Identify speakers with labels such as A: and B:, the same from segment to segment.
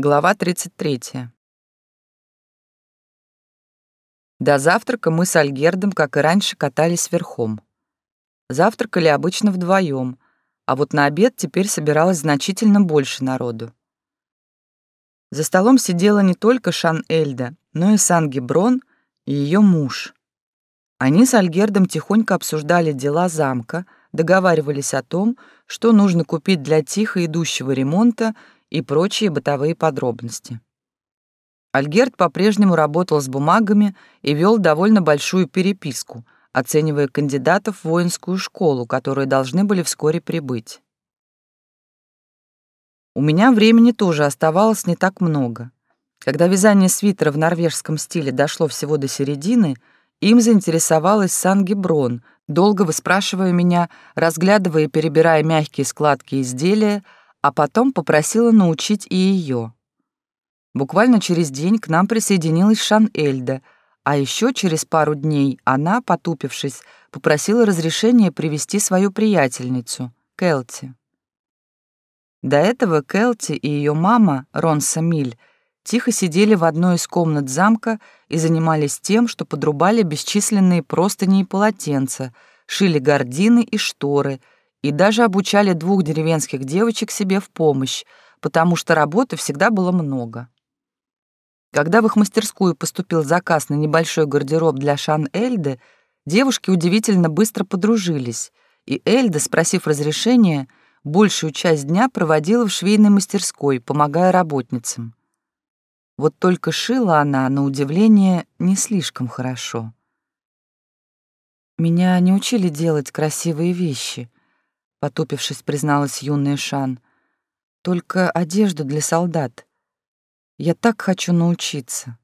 A: Глава 33. До завтрака мы с Альгердом, как и раньше, катались верхом. Завтракали обычно вдвоем, а вот на обед теперь собиралось значительно больше народу. За столом сидела не только Шан Эльда, но и Сан Геброн и ее муж. Они с Альгердом тихонько обсуждали дела замка, договаривались о том, что нужно купить для тихо идущего ремонта и прочие бытовые подробности. Альгерт по-прежнему работал с бумагами и вел довольно большую переписку, оценивая кандидатов в воинскую школу, которые должны были вскоре прибыть. У меня времени тоже оставалось не так много. Когда вязание свитера в норвежском стиле дошло всего до середины, им заинтересовалась Санги Брон, долго выспрашивая меня, разглядывая и перебирая мягкие складки изделия, а потом попросила научить и ее. Буквально через день к нам присоединилась Шан Эльда, а еще через пару дней она, потупившись, попросила разрешения привести свою приятельницу, Келти. До этого Келти и ее мама, Ронса Миль, тихо сидели в одной из комнат замка и занимались тем, что подрубали бесчисленные простыни и полотенца, шили гардины и шторы — и даже обучали двух деревенских девочек себе в помощь, потому что работы всегда было много. Когда в их мастерскую поступил заказ на небольшой гардероб для Шан Эльды, девушки удивительно быстро подружились, и Эльда, спросив разрешения, большую часть дня проводила в швейной мастерской, помогая работницам. Вот только шила она, на удивление, не слишком хорошо. Меня не учили делать красивые вещи —— потупившись, призналась юная Шан. «Только одежду для солдат. Я так хочу научиться».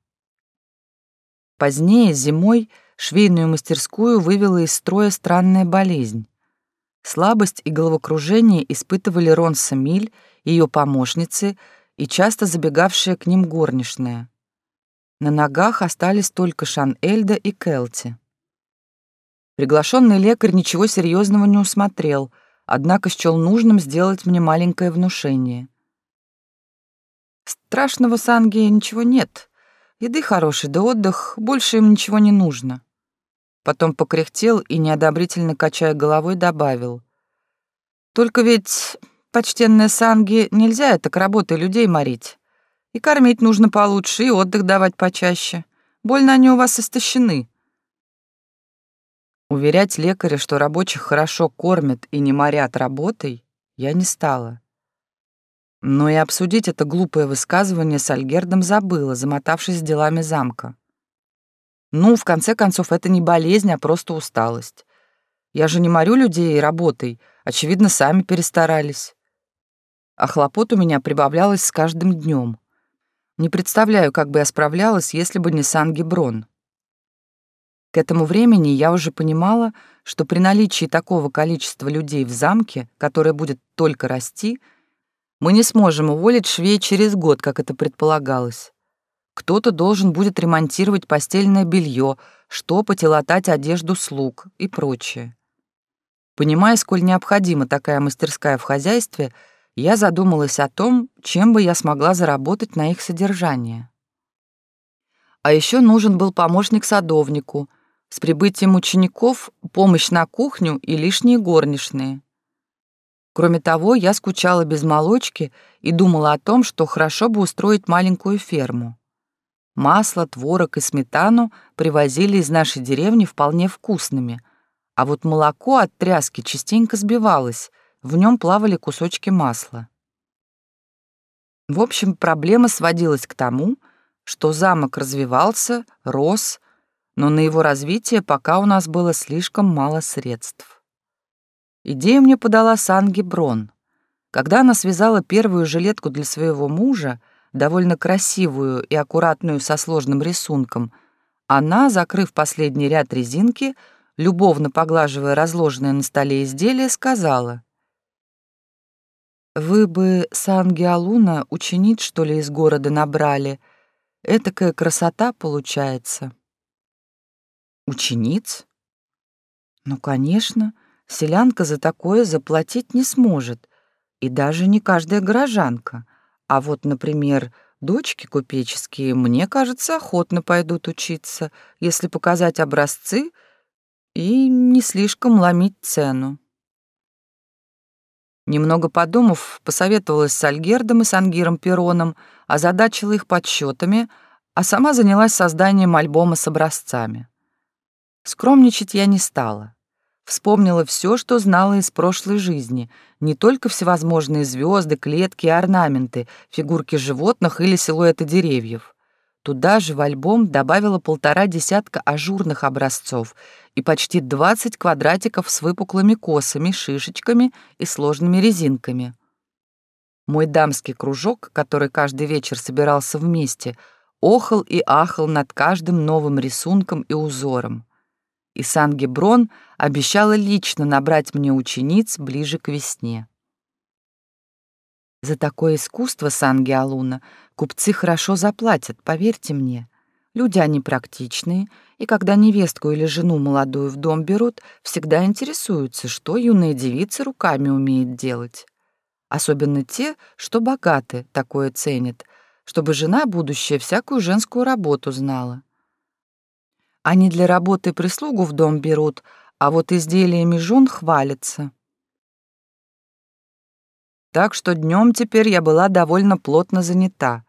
A: Позднее, зимой, швейную мастерскую вывела из строя странная болезнь. Слабость и головокружение испытывали Ронса Миль, ее помощницы и часто забегавшая к ним горничная. На ногах остались только Шан Эльда и Келти. Приглашенный лекарь ничего серьезного не усмотрел — однако счел нужным сделать мне маленькое внушение. Страшного с Ангией ничего нет. Еды хорошей, да отдых, больше им ничего не нужно. Потом покряхтел и, неодобрительно качая головой, добавил. Только ведь, почтенная Санги, нельзя это к работе людей морить. И кормить нужно получше, и отдых давать почаще. Больно они у вас истощены. Уверять лекаря, что рабочих хорошо кормят и не морят работой, я не стала. Но и обсудить это глупое высказывание с Альгердом забыла, замотавшись делами замка. Ну, в конце концов, это не болезнь, а просто усталость. Я же не морю людей работой, очевидно, сами перестарались. А хлопот у меня прибавлялось с каждым днем. Не представляю, как бы я справлялась, если бы не Сан-Геброн. К этому времени я уже понимала, что при наличии такого количества людей в замке, которое будет только расти, мы не сможем уволить швей через год, как это предполагалось. Кто-то должен будет ремонтировать постельное белье, штопать и латать одежду слуг и прочее. Понимая, сколь необходима такая мастерская в хозяйстве, я задумалась о том, чем бы я смогла заработать на их содержание. А еще нужен был помощник садовнику — с прибытием учеников помощь на кухню и лишние горничные. Кроме того, я скучала без молочки и думала о том, что хорошо бы устроить маленькую ферму. Масло, творог и сметану привозили из нашей деревни вполне вкусными, а вот молоко от тряски частенько сбивалось, в нем плавали кусочки масла. В общем, проблема сводилась к тому, что замок развивался, рос, но на его развитие пока у нас было слишком мало средств. Идею мне подала Санги Брон. Когда она связала первую жилетку для своего мужа, довольно красивую и аккуратную со сложным рисунком, она, закрыв последний ряд резинки, любовно поглаживая разложенное на столе изделие, сказала, «Вы бы Санги Алуна ученить, что ли, из города набрали? Этакая красота получается». Учениц? Ну, конечно, селянка за такое заплатить не сможет, и даже не каждая горожанка, А вот, например, дочки купеческие, мне кажется, охотно пойдут учиться, если показать образцы и не слишком ломить цену. Немного подумав, посоветовалась с Альгердом и с Ангиром Пероном, озадачила их подсчетами, а сама занялась созданием альбома с образцами. Скромничать я не стала. Вспомнила все, что знала из прошлой жизни, не только всевозможные звезды, клетки и орнаменты, фигурки животных или силуэты деревьев. Туда же в альбом добавила полтора десятка ажурных образцов и почти 20 квадратиков с выпуклыми косами, шишечками и сложными резинками. Мой дамский кружок, который каждый вечер собирался вместе, охал и ахал над каждым новым рисунком и узором и Сан-Геброн обещала лично набрать мне учениц ближе к весне. За такое искусство Сан-Геалуна купцы хорошо заплатят, поверьте мне. Люди они практичные, и когда невестку или жену молодую в дом берут, всегда интересуются, что юная девица руками умеет делать. Особенно те, что богаты, такое ценят, чтобы жена будущая всякую женскую работу знала. Они для работы прислугу в дом берут, а вот изделиями жен хвалятся. Так что днем теперь я была довольно плотно занята.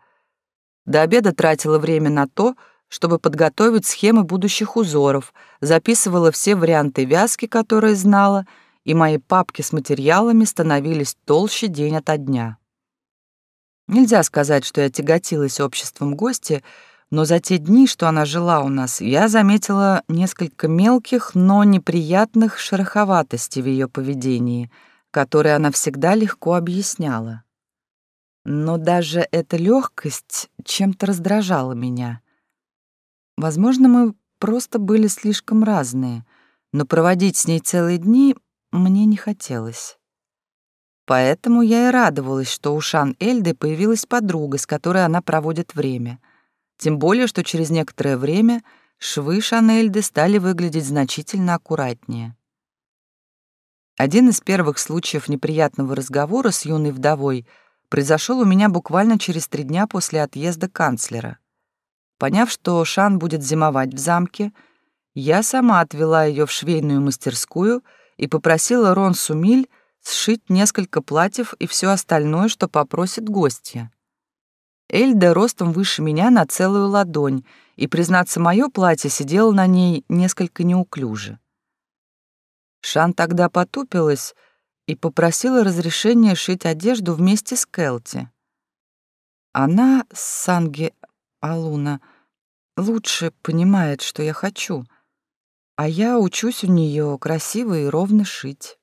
A: До обеда тратила время на то, чтобы подготовить схемы будущих узоров, записывала все варианты вязки, которые знала, и мои папки с материалами становились толще день ото дня. Нельзя сказать, что я тяготилась обществом гостя, но за те дни, что она жила у нас, я заметила несколько мелких, но неприятных шероховатостей в ее поведении, которые она всегда легко объясняла. Но даже эта легкость чем-то раздражала меня. Возможно, мы просто были слишком разные, но проводить с ней целые дни мне не хотелось. Поэтому я и радовалась, что у Шан Эльды появилась подруга, с которой она проводит время — тем более, что через некоторое время швы Шанельды стали выглядеть значительно аккуратнее. Один из первых случаев неприятного разговора с юной вдовой произошел у меня буквально через три дня после отъезда канцлера. Поняв, что Шан будет зимовать в замке, я сама отвела ее в швейную мастерскую и попросила Рон Сумиль сшить несколько платьев и все остальное, что попросит гостья. Эльда ростом выше меня на целую ладонь, и, признаться, мое платье сидело на ней несколько неуклюже. Шан тогда потупилась и попросила разрешения шить одежду вместе с Келти. Она, Санги Алуна, лучше понимает, что я хочу, а я учусь у нее красиво и ровно шить.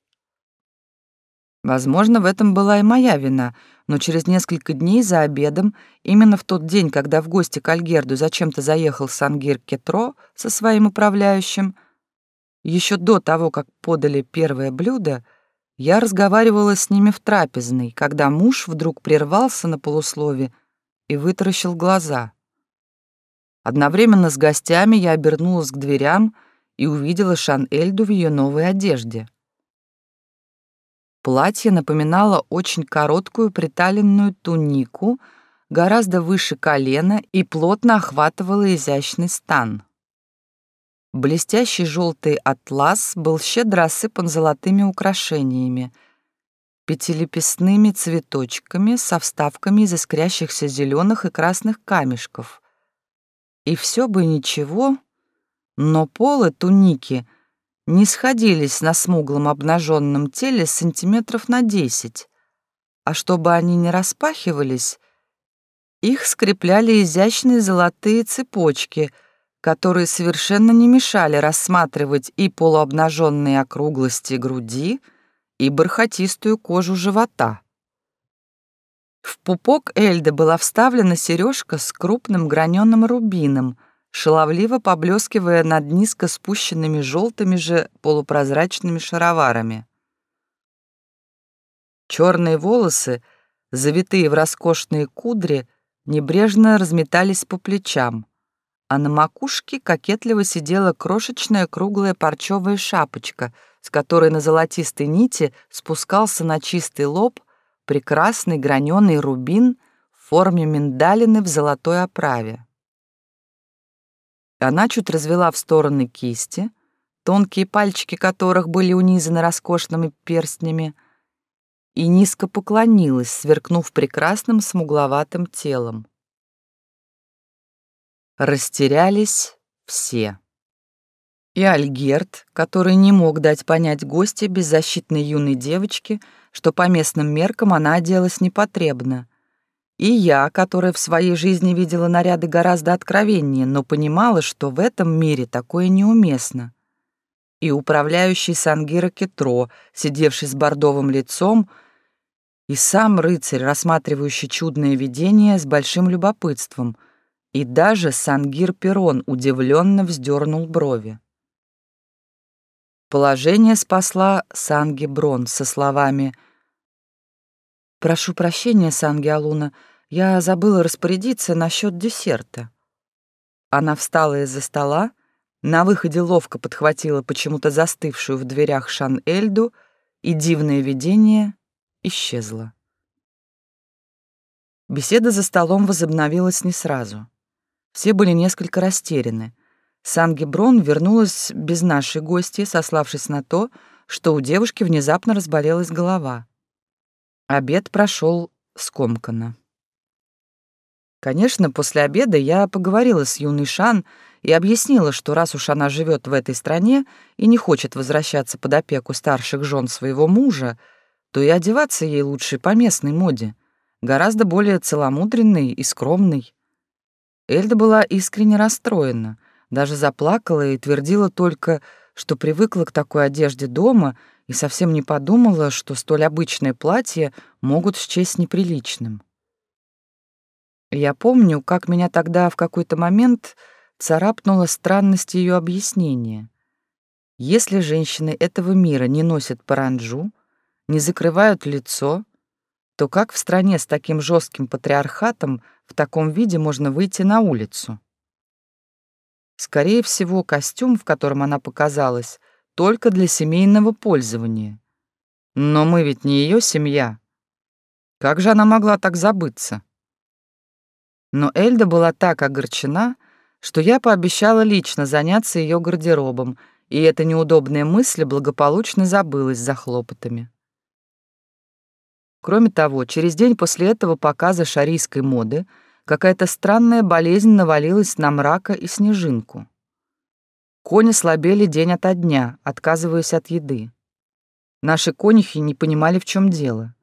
A: Возможно, в этом была и моя вина, но через несколько дней за обедом, именно в тот день, когда в гости к Альгерду зачем-то заехал Сангир Кетро со своим управляющим, еще до того, как подали первое блюдо, я разговаривала с ними в трапезной, когда муж вдруг прервался на полуслове и вытаращил глаза. Одновременно с гостями я обернулась к дверям и увидела Шан-Эльду в ее новой одежде. Платье напоминало очень короткую приталенную тунику, гораздо выше колена и плотно охватывало изящный стан. Блестящий желтый атлас был щедро осыпан золотыми украшениями, пятилепестными цветочками со вставками из искрящихся зеленых и красных камешков. И все бы ничего, но полы туники — не сходились на смуглом обнаженном теле сантиметров на десять, а чтобы они не распахивались, их скрепляли изящные золотые цепочки, которые совершенно не мешали рассматривать и полуобнаженные округлости груди, и бархатистую кожу живота. В пупок Эльды была вставлена сережка с крупным граненым рубином — шаловливо поблескивая над низко спущенными желтыми же полупрозрачными шароварами. Черные волосы, завитые в роскошные кудри, небрежно разметались по плечам, а на макушке кокетливо сидела крошечная круглая парчевая шапочка, с которой на золотистой нити спускался на чистый лоб прекрасный граненый рубин форме миндалины в золотой оправе. Она чуть развела в стороны кисти, тонкие пальчики которых были унизаны роскошными перстнями, и низко поклонилась, сверкнув прекрасным смугловатым телом. Растерялись все. И Альгерт, который не мог дать понять гости беззащитной юной девочке, что по местным меркам она оделась непотребно. И я, которая в своей жизни видела наряды гораздо откровеннее, но понимала, что в этом мире такое неуместно. И управляющий Сангира Кетро, сидевший с бордовым лицом, и сам рыцарь, рассматривающий чудное видение с большим любопытством, и даже Сангир Перон удивленно вздернул брови. Положение спасла Санги Брон со словами «Прошу прощения, Санги Алуна, я забыла распорядиться насчет десерта». Она встала из-за стола, на выходе ловко подхватила почему-то застывшую в дверях Шан-Эльду, и дивное видение исчезло. Беседа за столом возобновилась не сразу. Все были несколько растеряны — Сангеброн вернулась без нашей гости, сославшись на то, что у девушки внезапно разболелась голова. Обед прошел скомканно. Конечно, после обеда я поговорила с юной Шан и объяснила, что раз уж она живет в этой стране и не хочет возвращаться под опеку старших жен своего мужа, то и одеваться ей лучше по местной моде, гораздо более целомудренной и скромной. Эльда была искренне расстроена — даже заплакала и твердила только, что привыкла к такой одежде дома и совсем не подумала, что столь обычное платье могут счесть неприличным. Я помню, как меня тогда в какой-то момент царапнула странность ее объяснения. Если женщины этого мира не носят паранджу, не закрывают лицо, то как в стране с таким жестким патриархатом в таком виде можно выйти на улицу? Скорее всего, костюм, в котором она показалась, только для семейного пользования. Но мы ведь не ее семья. Как же она могла так забыться? Но Эльда была так огорчена, что я пообещала лично заняться ее гардеробом, и эта неудобная мысль благополучно забылась за хлопотами. Кроме того, через день после этого показа шарийской моды — какая-то странная болезнь навалилась на мрака и снежинку. Кони слабели день ото дня, отказываясь от еды. Наши конюхи не понимали, в чем дело.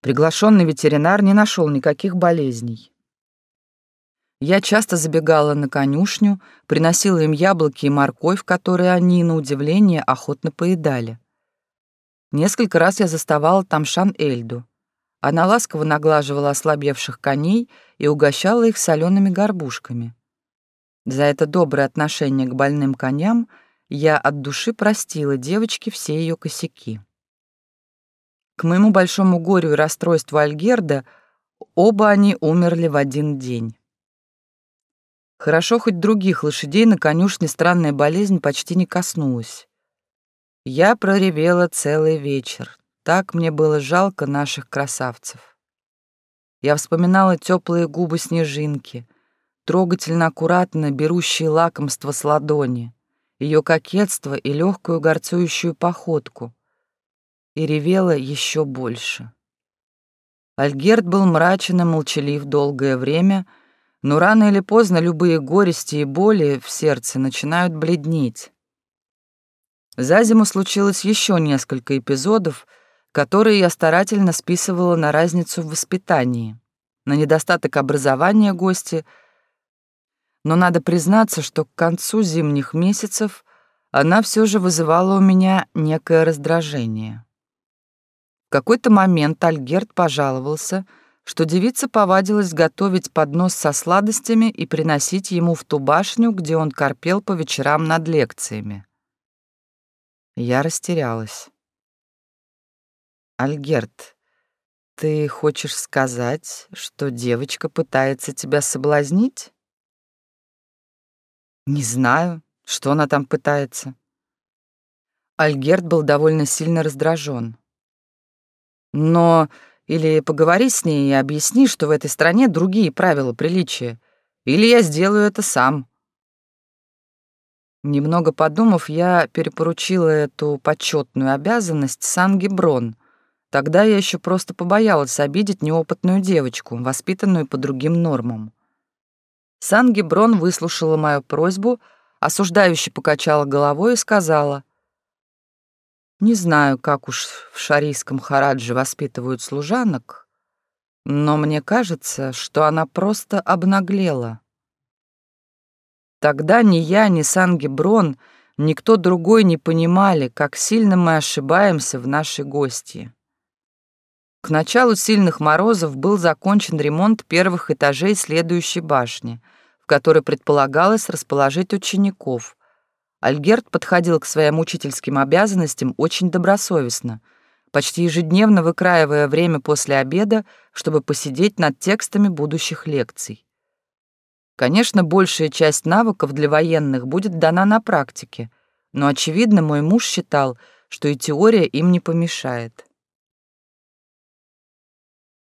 A: Приглашенный ветеринар не нашел никаких болезней. Я часто забегала на конюшню, приносила им яблоки и морковь, которые они, на удивление, охотно поедали. Несколько раз я заставала там Шан-Эльду. Она ласково наглаживала ослабевших коней и угощала их солеными горбушками. За это доброе отношение к больным коням я от души простила девочке все ее косяки. К моему большому горю и расстройству Альгерда оба они умерли в один день. Хорошо, хоть других лошадей на конюшне странная болезнь почти не коснулась. Я проревела целый вечер, так мне было жалко наших красавцев. Я вспоминала теплые губы снежинки, трогательно аккуратно берущие лакомство с ладони, ее кокетство и легкую горцующую походку, и ревела еще больше. Альгерт был мрачен и молчалив долгое время, но рано или поздно любые горести и боли в сердце начинают бледнеть. За зиму случилось еще несколько эпизодов — которые я старательно списывала на разницу в воспитании, на недостаток образования гости, но надо признаться, что к концу зимних месяцев она все же вызывала у меня некое раздражение. В какой-то момент Альгерт пожаловался, что девица повадилась готовить поднос со сладостями и приносить ему в ту башню, где он корпел по вечерам над лекциями. Я растерялась. Альгерт, ты хочешь сказать, что девочка пытается тебя соблазнить? Не знаю, что она там пытается. Альгерт был довольно сильно раздражен. Но Или поговори с ней и объясни, что в этой стране другие правила приличия. Или я сделаю это сам». Немного подумав, я перепоручила эту почетную обязанность Санге Брон. Тогда я еще просто побоялась обидеть неопытную девочку, воспитанную по другим нормам. Санги Брон выслушала мою просьбу, осуждающе покачала головой и сказала, «Не знаю, как уж в шарийском Харадже воспитывают служанок, но мне кажется, что она просто обнаглела». Тогда ни я, ни Санги Брон, никто другой не понимали, как сильно мы ошибаемся в нашей гости. К началу сильных морозов был закончен ремонт первых этажей следующей башни, в которой предполагалось расположить учеников. Альгерт подходил к своим учительским обязанностям очень добросовестно, почти ежедневно выкраивая время после обеда, чтобы посидеть над текстами будущих лекций. Конечно, большая часть навыков для военных будет дана на практике, но, очевидно, мой муж считал, что и теория им не помешает.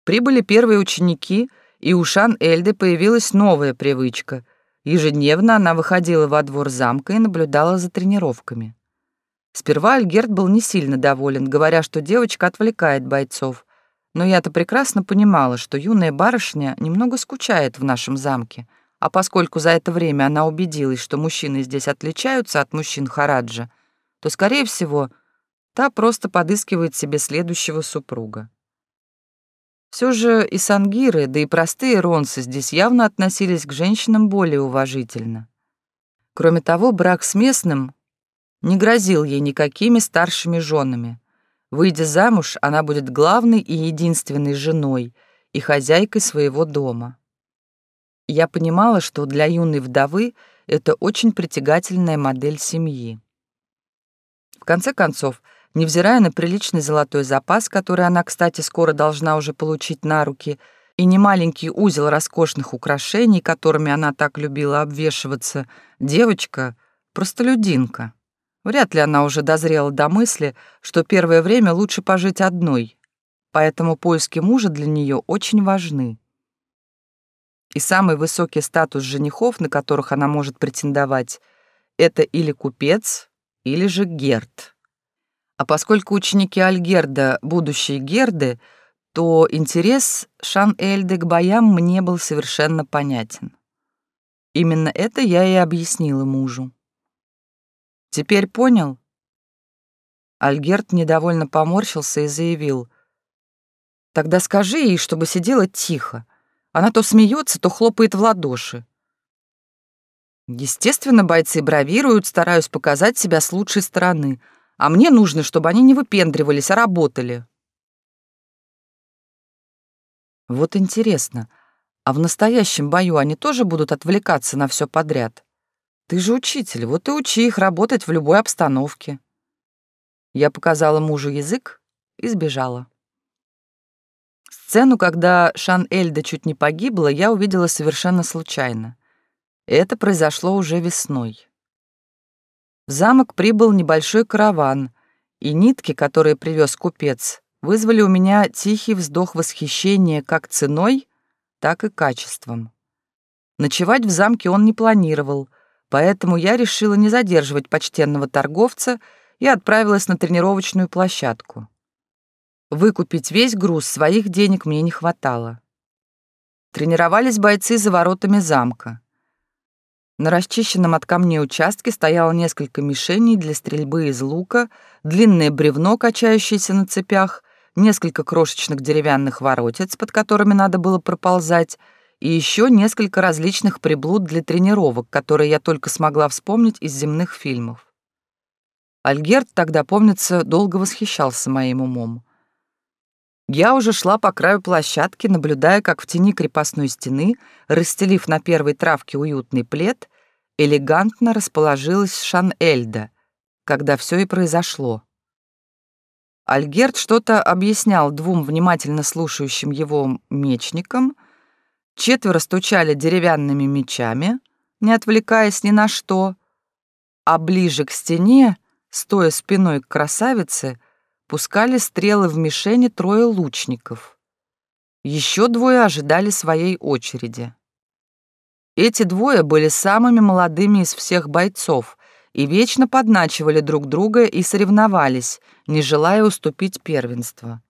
A: Прибыли первые ученики, и у Шан-Эльды появилась новая привычка. Ежедневно она выходила во двор замка и наблюдала за тренировками. Сперва Альгерт был не сильно доволен, говоря, что девочка отвлекает бойцов, но я-то прекрасно понимала, что юная барышня немного скучает в нашем замке — а поскольку за это время она убедилась, что мужчины здесь отличаются от мужчин Хараджа, то, скорее всего, та просто подыскивает себе следующего супруга. Все же и сангиры, да и простые ронсы здесь явно относились к женщинам более уважительно. Кроме того, брак с местным не грозил ей никакими старшими женами. Выйдя замуж, она будет главной и единственной женой и хозяйкой своего дома. Я понимала, что для юной вдовы это очень притягательная модель семьи. В конце концов, невзирая на приличный золотой запас, который она, кстати, скоро должна уже получить на руки, и немаленький узел роскошных украшений, которыми она так любила обвешиваться, девочка — простолюдинка. Вряд ли она уже дозрела до мысли, что первое время лучше пожить одной, поэтому поиски мужа для нее очень важны и самый высокий статус женихов, на которых она может претендовать, это или купец, или же герд. А поскольку ученики Альгерда — будущие герды, то интерес Шан-Эльды к боям мне был совершенно понятен. Именно это я и объяснила мужу. «Теперь понял?» Альгерд недовольно поморщился и заявил. «Тогда скажи ей, чтобы сидела тихо. Она то смеется, то хлопает в ладоши. Естественно, бойцы бравируют, стараюсь показать себя с лучшей стороны, а мне нужно, чтобы они не выпендривались, а работали. Вот интересно, а в настоящем бою они тоже будут отвлекаться на все подряд? Ты же учитель, вот и учи их работать в любой обстановке. Я показала мужу язык и сбежала. Сцену, когда Шан-Эльда чуть не погибла, я увидела совершенно случайно. Это произошло уже весной. В замок прибыл небольшой караван, и нитки, которые привез купец, вызвали у меня тихий вздох восхищения как ценой, так и качеством. Ночевать в замке он не планировал, поэтому я решила не задерживать почтенного торговца и отправилась на тренировочную площадку. Выкупить весь груз своих денег мне не хватало. Тренировались бойцы за воротами замка. На расчищенном от камней участке стояло несколько мишеней для стрельбы из лука, длинное бревно, качающееся на цепях, несколько крошечных деревянных воротец, под которыми надо было проползать, и еще несколько различных приблуд для тренировок, которые я только смогла вспомнить из земных фильмов. Альгерт тогда, помнится, долго восхищался моим умом. Я уже шла по краю площадки, наблюдая, как в тени крепостной стены, расстелив на первой травке уютный плед, элегантно расположилась Шан-Эльда, когда все и произошло. Альгерт что-то объяснял двум внимательно слушающим его мечникам, четверо стучали деревянными мечами, не отвлекаясь ни на что, а ближе к стене, стоя спиной к красавице, пускали стрелы в мишени трое лучников. Еще двое ожидали своей очереди. Эти двое были самыми молодыми из всех бойцов и вечно подначивали друг друга и соревновались, не желая уступить первенство.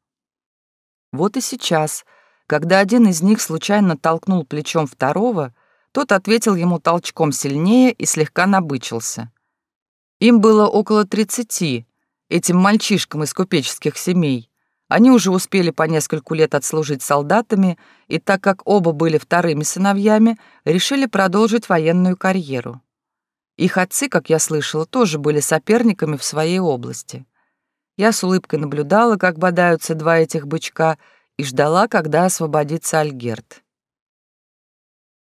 A: Вот и сейчас, когда один из них случайно толкнул плечом второго, тот ответил ему толчком сильнее и слегка набычился. Им было около тридцати, этим мальчишкам из купеческих семей. Они уже успели по нескольку лет отслужить солдатами, и так как оба были вторыми сыновьями, решили продолжить военную карьеру. Их отцы, как я слышала, тоже были соперниками в своей области. Я с улыбкой наблюдала, как бодаются два этих бычка, и ждала, когда освободится Альгерт.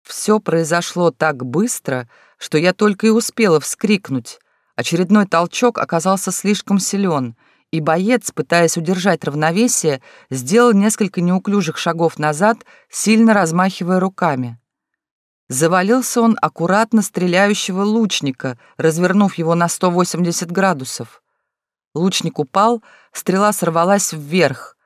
A: Все произошло так быстро, что я только и успела вскрикнуть. Очередной толчок оказался слишком силен, и боец, пытаясь удержать равновесие, сделал несколько неуклюжих шагов назад, сильно размахивая руками. Завалился он аккуратно стреляющего лучника, развернув его на 180 градусов. Лучник упал, стрела сорвалась вверх.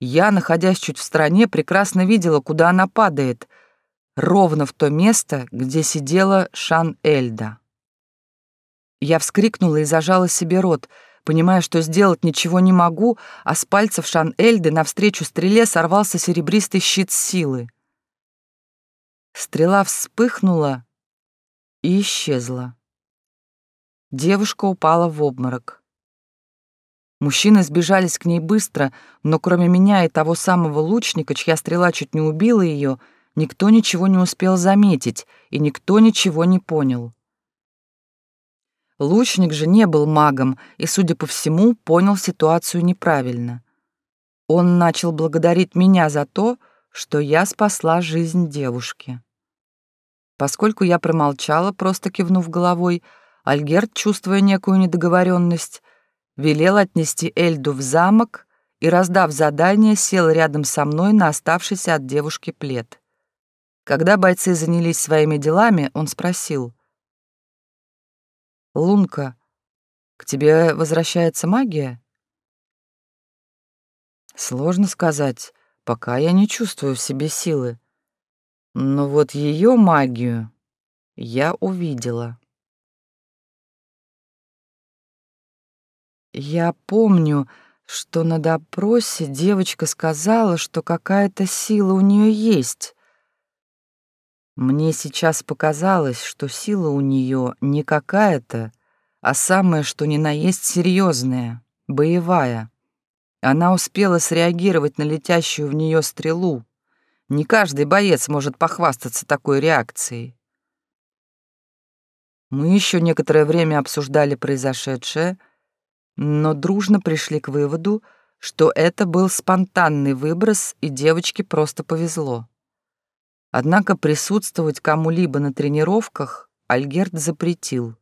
A: Я, находясь чуть в стороне, прекрасно видела, куда она падает — ровно в то место, где сидела Шан Эльда. Я вскрикнула и зажала себе рот, понимая, что сделать ничего не могу, а с пальцев Шан Эльды навстречу стреле сорвался серебристый щит силы. Стрела вспыхнула и исчезла. Девушка упала в обморок. Мужчины сбежались к ней быстро, но кроме меня и того самого лучника, чья стрела чуть не убила ее, — Никто ничего не успел заметить, и никто ничего не понял. Лучник же не был магом и, судя по всему, понял ситуацию неправильно. Он начал благодарить меня за то, что я спасла жизнь девушки. Поскольку я промолчала, просто кивнув головой, Альгерт, чувствуя некую недоговоренность, велел отнести Эльду в замок и, раздав задание, сел рядом со мной на оставшийся от девушки плед. Когда бойцы занялись своими делами, он спросил. «Лунка, к тебе возвращается магия?» «Сложно сказать, пока я не чувствую в себе силы. Но вот ее магию я увидела». Я помню, что на допросе девочка сказала, что какая-то сила у нее есть. Мне сейчас показалось, что сила у нее не какая-то, а самое, что ни на есть серьезная, боевая. Она успела среагировать на летящую в нее стрелу. Не каждый боец может похвастаться такой реакцией. Мы еще некоторое время обсуждали произошедшее, но дружно пришли к выводу, что это был спонтанный выброс, и девочке просто повезло. Однако присутствовать кому-либо на тренировках Альгерт запретил,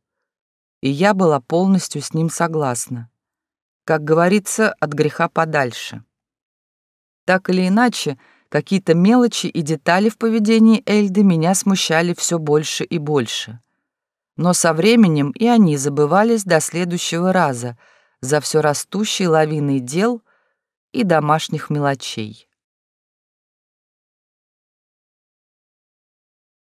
A: и я была полностью с ним согласна. Как говорится, от греха подальше. Так или иначе, какие-то мелочи и детали в поведении Эльды меня смущали все больше и больше. Но со временем и они забывались до следующего раза за все растущей лавиной дел и домашних мелочей.